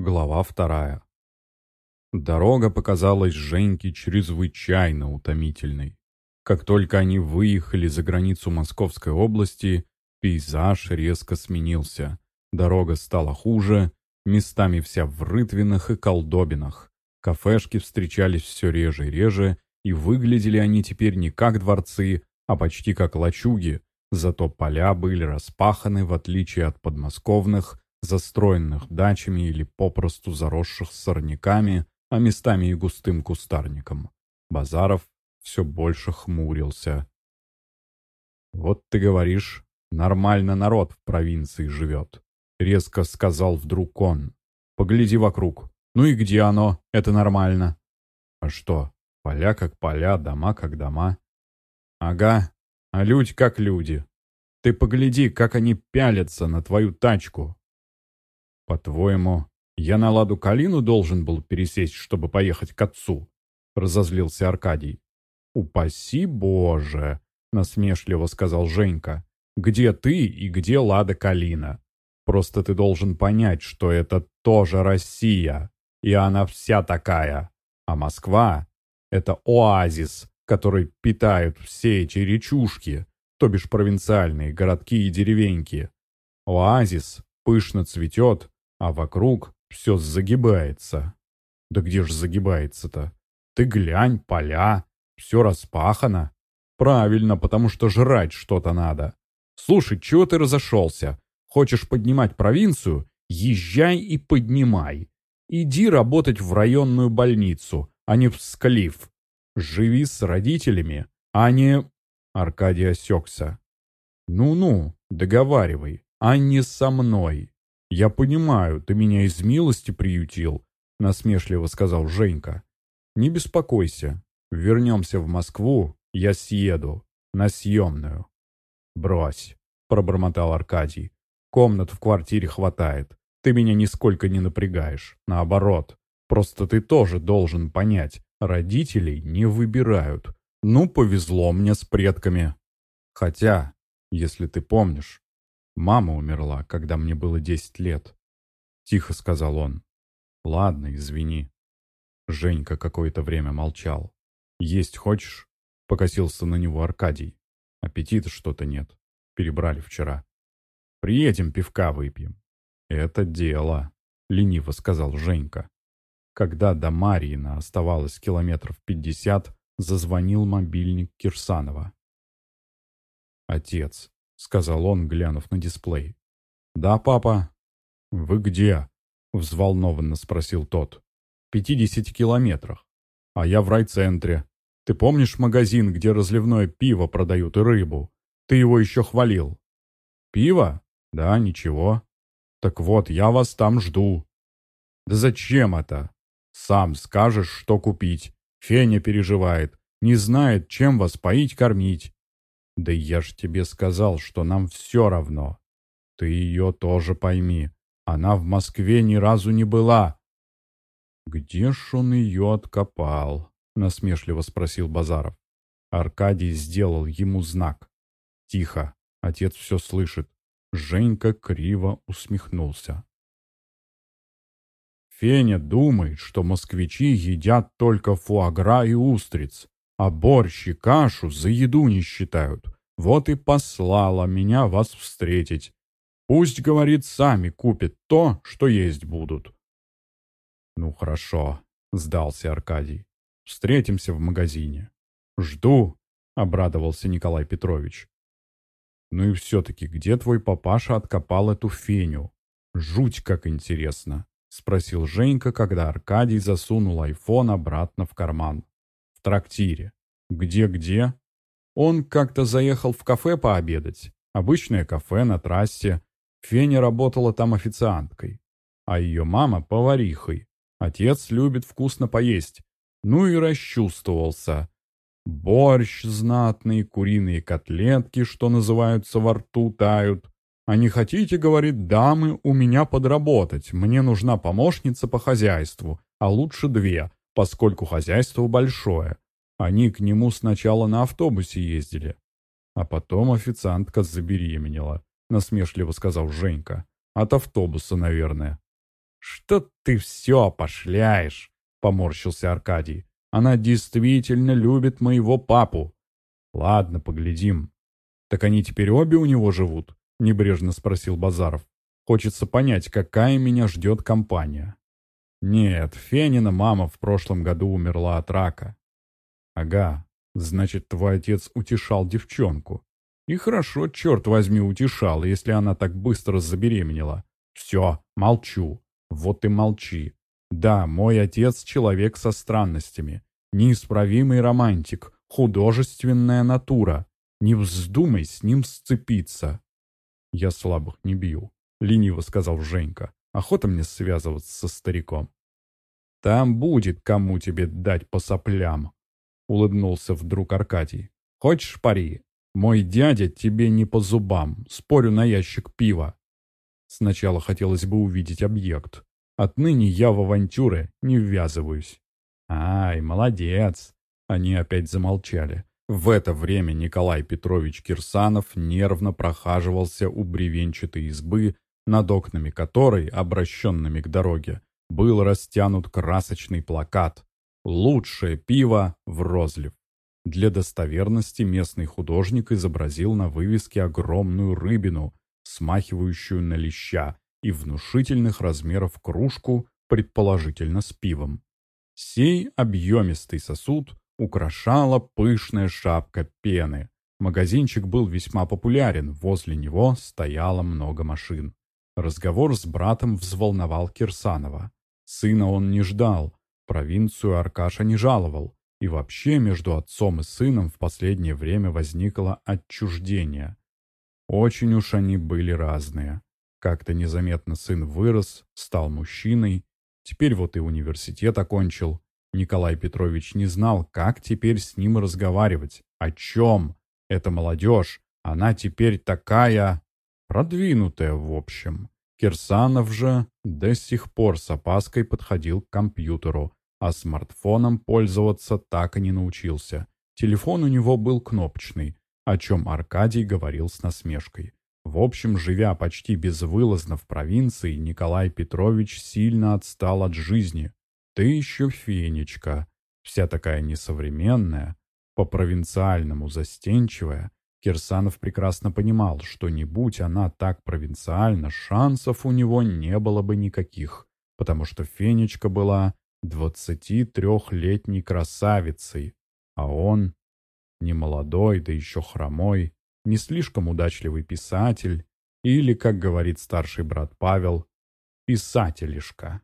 Глава вторая. Дорога показалась Женьке чрезвычайно утомительной. Как только они выехали за границу Московской области, пейзаж резко сменился. Дорога стала хуже, местами вся в рытвинах и колдобинах. Кафешки встречались все реже и реже, и выглядели они теперь не как дворцы, а почти как лачуги, зато поля были распаханы, в отличие от подмосковных, застроенных дачами или попросту заросших сорняками, а местами и густым кустарником. Базаров все больше хмурился. «Вот ты говоришь, нормально народ в провинции живет», — резко сказал вдруг он. «Погляди вокруг. Ну и где оно? Это нормально». «А что, поля как поля, дома как дома?» «Ага, а люди как люди. Ты погляди, как они пялятся на твою тачку, «По-твоему, я на Ладу Калину должен был пересесть, чтобы поехать к отцу?» — разозлился Аркадий. «Упаси Боже!» — насмешливо сказал Женька. «Где ты и где Лада Калина? Просто ты должен понять, что это тоже Россия, и она вся такая. А Москва — это оазис, который питают все эти речушки, то бишь провинциальные городки и деревеньки. Оазис пышно цветет, а вокруг все загибается. Да где ж загибается-то? Ты глянь, поля, все распахано. Правильно, потому что жрать что-то надо. Слушай, чего ты разошелся? Хочешь поднимать провинцию? Езжай и поднимай. Иди работать в районную больницу, а не в склиф. Живи с родителями, а не...» Аркадий осекся. «Ну-ну, договаривай, а не со мной. «Я понимаю, ты меня из милости приютил», — насмешливо сказал Женька. «Не беспокойся. Вернемся в Москву, я съеду. На съемную». «Брось», — пробормотал Аркадий. «Комнат в квартире хватает. Ты меня нисколько не напрягаешь. Наоборот. Просто ты тоже должен понять, родителей не выбирают. Ну, повезло мне с предками. Хотя, если ты помнишь, Мама умерла, когда мне было десять лет. Тихо сказал он. Ладно, извини. Женька какое-то время молчал. Есть хочешь? Покосился на него Аркадий. Аппетита что-то нет. Перебрали вчера. Приедем, пивка выпьем. Это дело, лениво сказал Женька. Когда до Марьина оставалось километров пятьдесят, зазвонил мобильник Кирсанова. Отец, — сказал он, глянув на дисплей. «Да, папа». «Вы где?» — взволнованно спросил тот. «В пятидесяти километрах. А я в райцентре. Ты помнишь магазин, где разливное пиво продают и рыбу? Ты его еще хвалил». «Пиво? Да, ничего. Так вот, я вас там жду». «Да зачем это?» «Сам скажешь, что купить. Феня переживает. Не знает, чем вас поить-кормить. Да я ж тебе сказал, что нам все равно. Ты ее тоже пойми. Она в Москве ни разу не была. Где ж он ее откопал? Насмешливо спросил Базаров. Аркадий сделал ему знак. Тихо, отец все слышит. Женька криво усмехнулся. Феня думает, что москвичи едят только фуагра и устриц, а борщ и кашу за еду не считают. Вот и послала меня вас встретить. Пусть, говорит, сами купят то, что есть будут. Ну хорошо, сдался Аркадий. Встретимся в магазине. Жду, обрадовался Николай Петрович. Ну и все-таки, где твой папаша откопал эту феню? Жуть как интересно, спросил Женька, когда Аркадий засунул айфон обратно в карман трактире. Где-где? Он как-то заехал в кафе пообедать. Обычное кафе на трассе. Феня работала там официанткой. А ее мама — поварихой. Отец любит вкусно поесть. Ну и расчувствовался. Борщ знатный, куриные котлетки, что называются, во рту тают. А не хотите, говорит, дамы, у меня подработать. Мне нужна помощница по хозяйству, а лучше две, поскольку хозяйство большое. Они к нему сначала на автобусе ездили, а потом официантка забеременела, насмешливо сказал Женька. От автобуса, наверное. «Что ты все пошляешь?» — поморщился Аркадий. «Она действительно любит моего папу». «Ладно, поглядим». «Так они теперь обе у него живут?» — небрежно спросил Базаров. «Хочется понять, какая меня ждет компания». «Нет, Фенина мама в прошлом году умерла от рака». «Ага, значит, твой отец утешал девчонку. И хорошо, черт возьми, утешал, если она так быстро забеременела. Все, молчу. Вот и молчи. Да, мой отец человек со странностями. Неисправимый романтик, художественная натура. Не вздумай с ним сцепиться. Я слабых не бью, лениво сказал Женька. Охота мне связываться со стариком. Там будет кому тебе дать по соплям, улыбнулся вдруг Аркадий. Хочешь пари? Мой дядя тебе не по зубам, спорю на ящик пива. Сначала хотелось бы увидеть объект. Отныне я в авантюры не ввязываюсь. Ай, молодец. Они опять замолчали. В это время Николай Петрович Кирсанов нервно прохаживался у бревенчатой избы, над окнами которой, обращенными к дороге, был растянут красочный плакат «Лучшее пиво в розлив». Для достоверности местный художник изобразил на вывеске огромную рыбину, смахивающую на леща, и внушительных размеров кружку, предположительно с пивом. Сей объемистый сосуд украшала пышная шапка пены. Магазинчик был весьма популярен, возле него стояло много машин. Разговор с братом взволновал Кирсанова. Сына он не ждал, провинцию Аркаша не жаловал, и вообще между отцом и сыном в последнее время возникло отчуждение. Очень уж они были разные. Как-то незаметно сын вырос, стал мужчиной, теперь вот и университет окончил. Николай Петрович не знал, как теперь с ним разговаривать, о чем. Это молодежь, она теперь такая... продвинутая, в общем. Кирсанов же до сих пор с опаской подходил к компьютеру, а смартфоном пользоваться так и не научился. Телефон у него был кнопочный, о чем Аркадий говорил с насмешкой. В общем, живя почти безвылазно в провинции, Николай Петрович сильно отстал от жизни. Ты еще фенечка, вся такая несовременная, по-провинциальному застенчивая. Кирсанов прекрасно понимал, что не будь она так провинциальна, шансов у него не было бы никаких, потому что Фенечка была 23-летней красавицей, а он, немолодой, да еще хромой, не слишком удачливый писатель или, как говорит старший брат Павел, писателишка.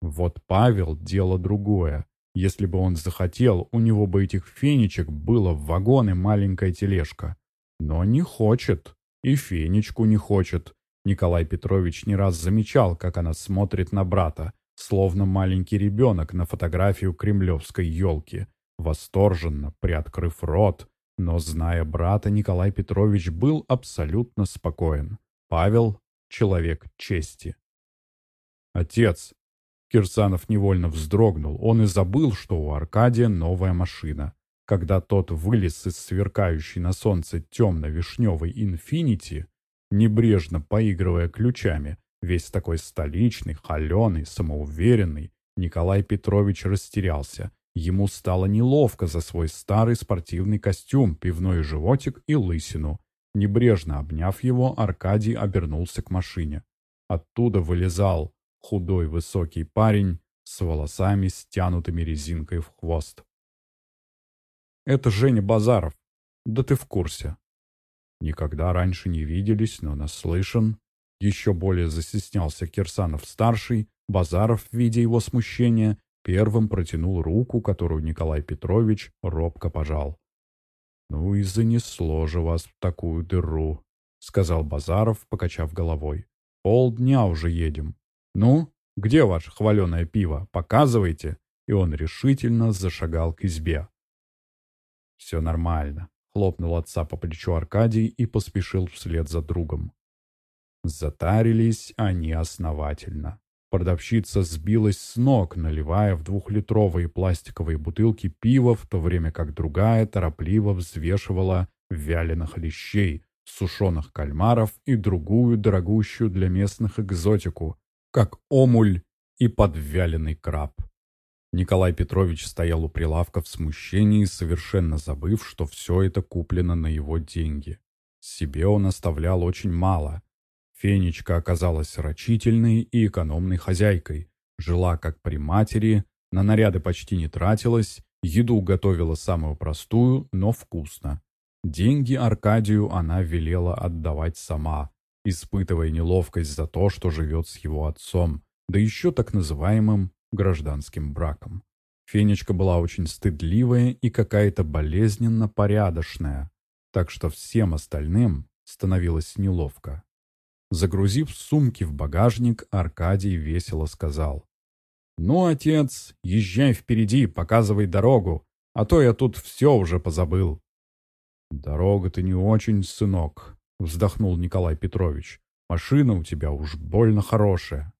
Вот Павел — дело другое. Если бы он захотел, у него бы этих фенечек было в вагон маленькая тележка. Но не хочет. И фенечку не хочет. Николай Петрович не раз замечал, как она смотрит на брата, словно маленький ребенок на фотографию кремлевской елки, восторженно приоткрыв рот, но, зная брата, Николай Петрович был абсолютно спокоен. Павел — человек чести. «Отец!» Кирсанов невольно вздрогнул. Он и забыл, что у Аркадия новая машина. Когда тот вылез из сверкающей на солнце темно-вишневой «Инфинити», небрежно поигрывая ключами, весь такой столичный, холеный, самоуверенный, Николай Петрович растерялся Ему стало неловко за свой старый спортивный костюм, пивной животик и лысину. Небрежно обняв его, Аркадий обернулся к машине. Оттуда вылезал худой высокий парень с волосами, стянутыми резинкой в хвост. «Это Женя Базаров. Да ты в курсе». Никогда раньше не виделись, но наслышан. Еще более застеснялся Кирсанов-старший, Базаров, видя его смущение, Первым протянул руку, которую Николай Петрович робко пожал. «Ну и занесло же вас в такую дыру», — сказал Базаров, покачав головой. «Полдня уже едем. Ну, где ваше хваленое пиво? Показывайте». И он решительно зашагал к избе. «Все нормально», — хлопнул отца по плечу Аркадий и поспешил вслед за другом. Затарились они основательно. Продавщица сбилась с ног, наливая в двухлитровые пластиковые бутылки пива, в то время как другая торопливо взвешивала вяленых лещей, сушеных кальмаров и другую дорогущую для местных экзотику, как омуль и подвяленный краб. Николай Петрович стоял у прилавка в смущении, совершенно забыв, что все это куплено на его деньги. Себе он оставлял очень мало. Фенечка оказалась рачительной и экономной хозяйкой, жила как при матери, на наряды почти не тратилась, еду готовила самую простую, но вкусно. Деньги Аркадию она велела отдавать сама, испытывая неловкость за то, что живет с его отцом, да еще так называемым гражданским браком. Фенечка была очень стыдливая и какая-то болезненно порядочная, так что всем остальным становилось неловко. Загрузив сумки в багажник, Аркадий весело сказал. «Ну, отец, езжай впереди, показывай дорогу, а то я тут все уже позабыл». «Дорога-то не очень, сынок», — вздохнул Николай Петрович. «Машина у тебя уж больно хорошая».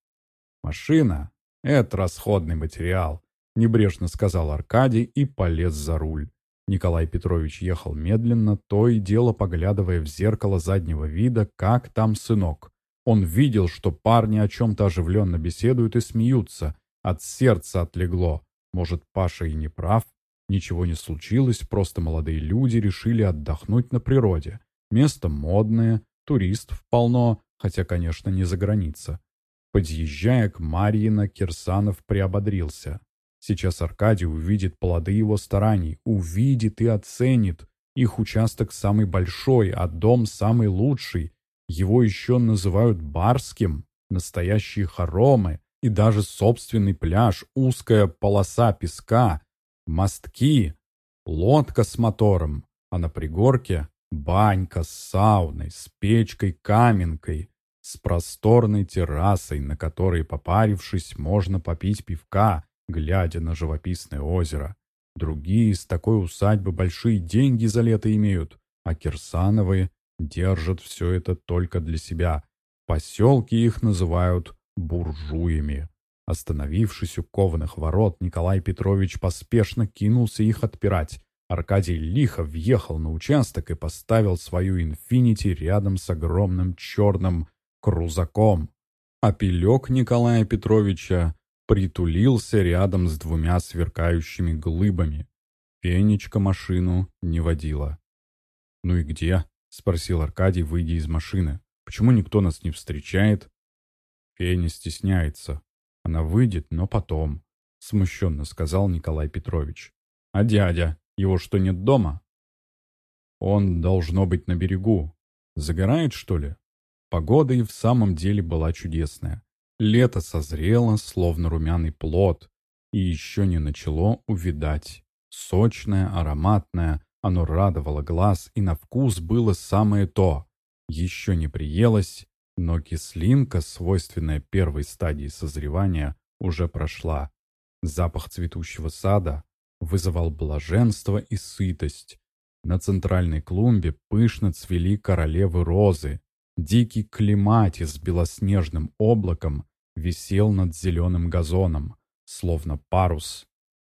«Машина — это расходный материал», — небрежно сказал Аркадий и полез за руль. Николай Петрович ехал медленно, то и дело поглядывая в зеркало заднего вида, как там сынок. Он видел, что парни о чем-то оживленно беседуют и смеются. От сердца отлегло. Может, Паша и не прав, Ничего не случилось, просто молодые люди решили отдохнуть на природе. Место модное, туристов полно, хотя, конечно, не за граница. Подъезжая к Марьино, Кирсанов приободрился. Сейчас Аркадий увидит плоды его стараний, увидит и оценит. Их участок самый большой, а дом самый лучший. Его еще называют барским, настоящие хоромы и даже собственный пляж, узкая полоса песка, мостки, лодка с мотором, а на пригорке банька с сауной, с печкой-каменкой, с просторной террасой, на которой, попарившись, можно попить пивка, глядя на живописное озеро. Другие из такой усадьбы большие деньги за лето имеют, а Кирсановы держат все это только для себя. Поселки их называют буржуями. Остановившись у кованых ворот, Николай Петрович поспешно кинулся их отпирать. Аркадий лихо въехал на участок и поставил свою «Инфинити» рядом с огромным черным крузаком. А пилек Николая Петровича притулился рядом с двумя сверкающими глыбами. Фенечка машину не водила. «Ну и где?» — спросил Аркадий, выйдя из машины. «Почему никто нас не встречает?» Феня стесняется. Она выйдет, но потом», — смущенно сказал Николай Петрович. «А дядя? Его что, нет дома?» «Он должно быть на берегу. Загорает, что ли?» Погода и в самом деле была чудесная. Лето созрело, словно румяный плод, и еще не начало увидать. Сочное, ароматное, оно радовало глаз, и на вкус было самое то. Еще не приелось, но кислинка, свойственная первой стадии созревания, уже прошла. Запах цветущего сада вызывал блаженство и сытость. На центральной клумбе пышно цвели королевы розы. Дикий клематис с белоснежным облаком висел над зеленым газоном, словно парус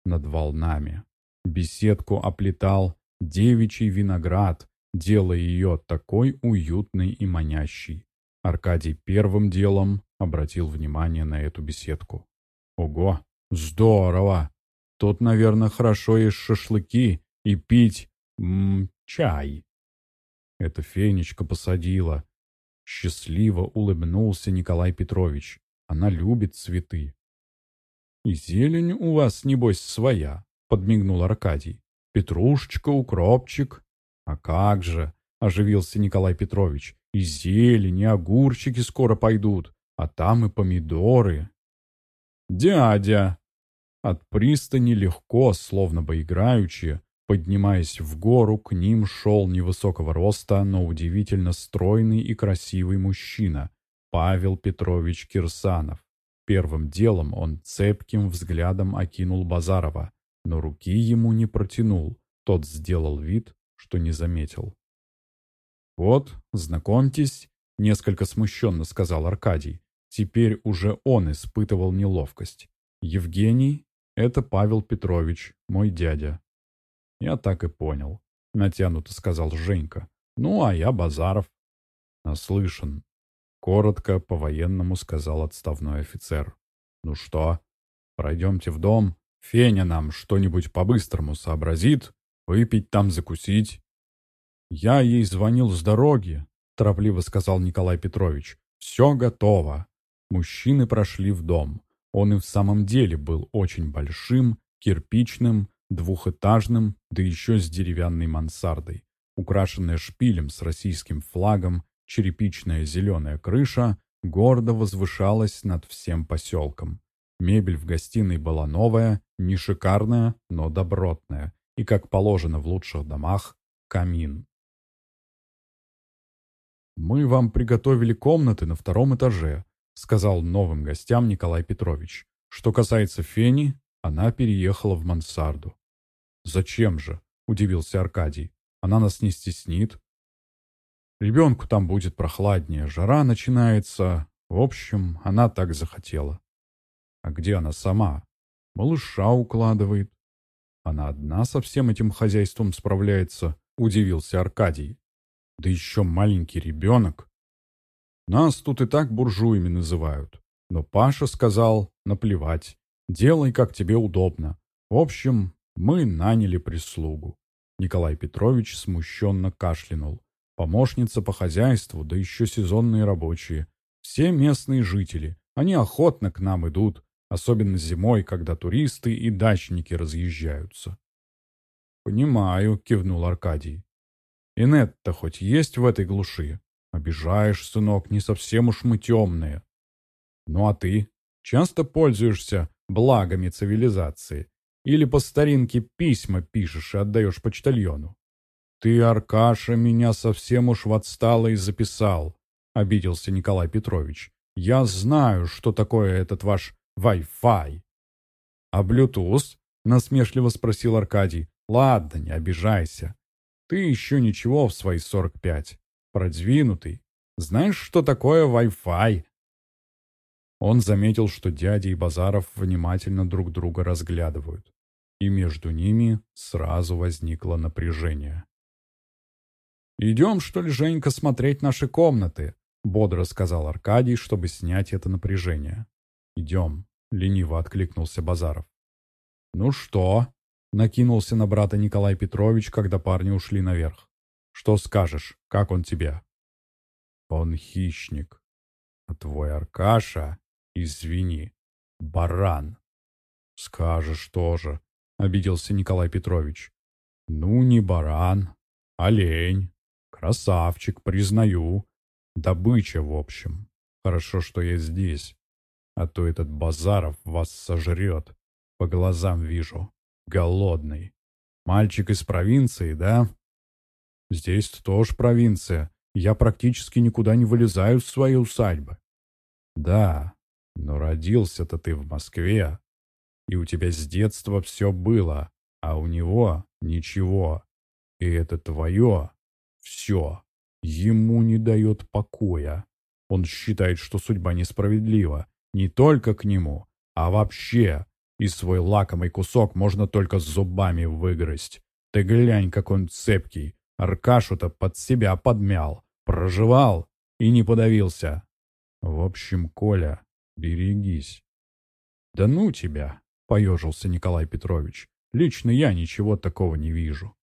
над волнами. Беседку оплетал девичий виноград, делая ее такой уютной и манящей. Аркадий первым делом обратил внимание на эту беседку. Ого, здорово! Тут, наверное, хорошо есть шашлыки и пить м -м, чай. Это Фенечка посадила. Счастливо улыбнулся Николай Петрович. Она любит цветы. «И зелень у вас, небось, своя», — подмигнул Аркадий. «Петрушечка, укропчик». «А как же!» — оживился Николай Петрович. И зелень, и огурчики скоро пойдут, а там и помидоры. «Дядя!» От пристани легко, словно бы играючи, поднимаясь в гору, к ним шел невысокого роста, но удивительно стройный и красивый мужчина, Павел Петрович Кирсанов. Первым делом он цепким взглядом окинул Базарова, но руки ему не протянул, тот сделал вид, что не заметил. «Вот, знакомьтесь», — несколько смущенно сказал Аркадий. Теперь уже он испытывал неловкость. «Евгений — это Павел Петрович, мой дядя». «Я так и понял», — натянуто сказал Женька. Ну, а я Базаров. Наслышан. Коротко, по-военному сказал отставной офицер. Ну что, пройдемте в дом. Феня нам что-нибудь по-быстрому сообразит. Выпить там, закусить. Я ей звонил с дороги, торопливо сказал Николай Петрович. Все готово. Мужчины прошли в дом. Он и в самом деле был очень большим, кирпичным, двухэтажным, да еще с деревянной мансардой. Украшенная шпилем с российским флагом, черепичная зеленая крыша гордо возвышалась над всем поселком. Мебель в гостиной была новая, не шикарная, но добротная, и, как положено в лучших домах, камин. «Мы вам приготовили комнаты на втором этаже», сказал новым гостям Николай Петрович. Что касается Фени, она переехала в мансарду. «Зачем же?» – удивился Аркадий. «Она нас не стеснит». «Ребенку там будет прохладнее, жара начинается. В общем, она так захотела». «А где она сама?» «Малыша укладывает». «Она одна со всем этим хозяйством справляется», – удивился Аркадий. «Да еще маленький ребенок». «Нас тут и так буржуями называют. Но Паша сказал, наплевать, делай, как тебе удобно. В общем, мы наняли прислугу. Николай Петрович смущенно кашлянул. Помощница по хозяйству, да еще сезонные рабочие. Все местные жители. Они охотно к нам идут, особенно зимой, когда туристы и дачники разъезжаются. «Понимаю», — кивнул Аркадий. «Инет-то хоть есть в этой глуши? Обижаешь, сынок, не совсем уж мы темные. Ну а ты? Часто пользуешься благами цивилизации? Или по старинке письма пишешь и отдаешь почтальону? Ты, Аркаша, меня совсем уж в отсталый записал, обиделся Николай Петрович. Я знаю, что такое этот ваш Wi-Fi. А Bluetooth? Насмешливо спросил Аркадий. Ладно, не обижайся. Ты еще ничего в свои сорок пять. Продвинутый. Знаешь, что такое Wi-Fi? Он заметил, что дядя и Базаров внимательно друг друга разглядывают и между ними сразу возникло напряжение. «Идем, что ли, Женька, смотреть наши комнаты?» — бодро сказал Аркадий, чтобы снять это напряжение. «Идем», — лениво откликнулся Базаров. «Ну что?» — накинулся на брата Николай Петрович, когда парни ушли наверх. «Что скажешь? Как он тебе?» «Он хищник. А твой Аркаша, извини, баран». «Скажешь тоже», — обиделся Николай Петрович. «Ну, не баран, олень, красавчик, признаю. Добыча, в общем. Хорошо, что я здесь, а то этот Базаров вас сожрет. По глазам вижу. Голодный. Мальчик из провинции, да?» «Здесь тоже провинция. Я практически никуда не вылезаю с своей усадьбы». «Да, но родился-то ты в Москве, и у тебя с детства все было, а у него ничего. И это твое все. Ему не дает покоя. Он считает, что судьба несправедлива. Не только к нему, а вообще. И свой лакомый кусок можно только зубами выгрызть. Ты глянь, как он цепкий. Аркашу-то под себя подмял, проживал и не подавился. В общем, Коля, берегись. Да ну тебя! — поежился Николай Петрович. «Лично я ничего такого не вижу».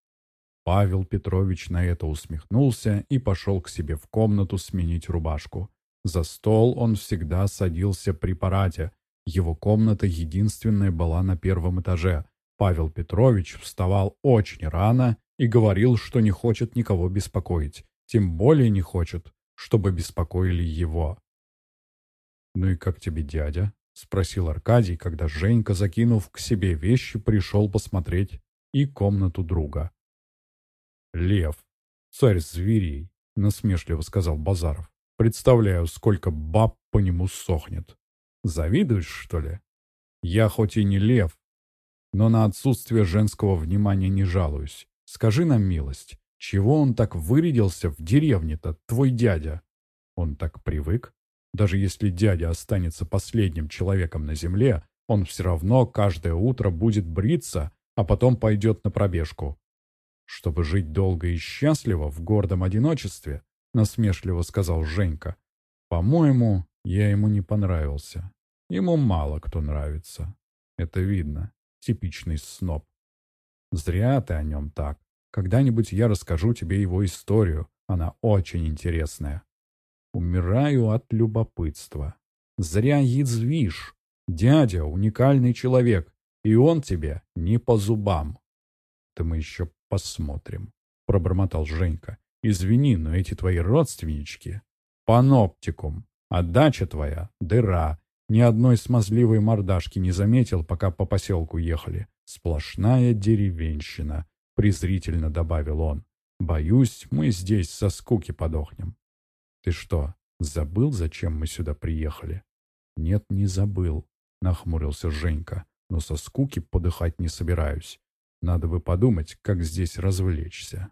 Павел Петрович на это усмехнулся и пошел к себе в комнату сменить рубашку. За стол он всегда садился при параде. Его комната единственная была на первом этаже. Павел Петрович вставал очень рано и говорил, что не хочет никого беспокоить. Тем более не хочет, чтобы беспокоили его. «Ну и как тебе дядя?» — спросил Аркадий, когда Женька, закинув к себе вещи, пришел посмотреть и комнату друга. «Лев, царь зверей», — насмешливо сказал Базаров. «Представляю, сколько баб по нему сохнет. Завидуешь, что ли? Я хоть и не лев, но на отсутствие женского внимания не жалуюсь. Скажи нам милость, чего он так вырядился в деревне-то, твой дядя? Он так привык?» Даже если дядя останется последним человеком на земле, он все равно каждое утро будет бриться, а потом пойдет на пробежку. чтобы жить долго и счастливо в гордом одиночестве?» — насмешливо сказал Женька. «По-моему, я ему не понравился. Ему мало кто нравится. Это видно. Типичный сноб. Зря ты о нем так. Когда-нибудь я расскажу тебе его историю. Она очень интересная. Умираю от любопытства. Зря язвишь. Дядя — уникальный человек, и он тебе не по зубам. Это мы еще посмотрим, — пробормотал Женька. Извини, но эти твои родственнички — паноптикум, а дача твоя — дыра. Ни одной смазливой мордашки не заметил, пока по поселку ехали. Сплошная деревенщина, — презрительно добавил он. Боюсь, мы здесь со скуки подохнем. Ты что, забыл, зачем мы сюда приехали? Нет, не забыл, — нахмурился Женька но со скуки подыхать не собираюсь. Надо бы подумать, как здесь развлечься.